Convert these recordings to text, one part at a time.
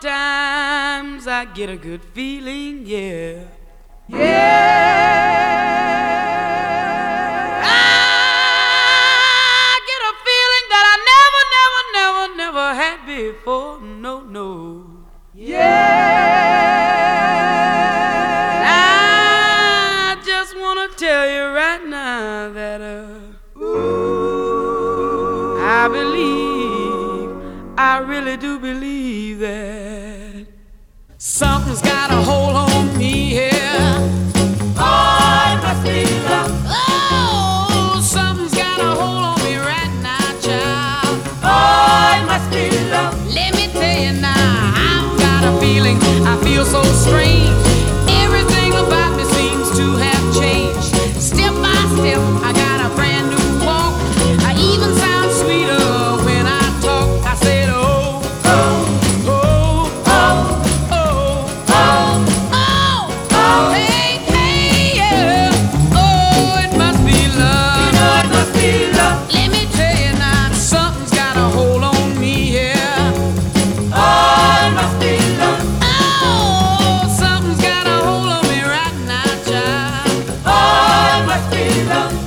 Sometimes I get a good feeling, yeah. Yeah. I get a feeling that I never, never, never, never had before. No, no. Yeah. I just want to tell you right now that uh, ooh, I believe. I really do believe that something's got a hold on me. Yeah.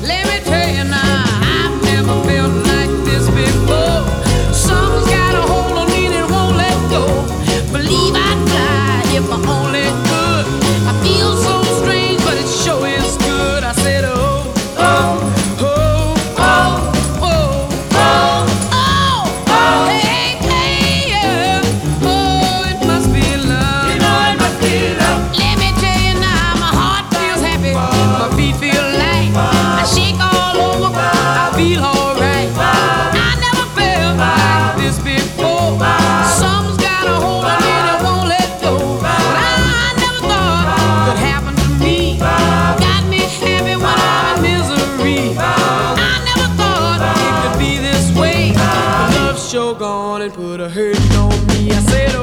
Let and put a hurting on me. I said,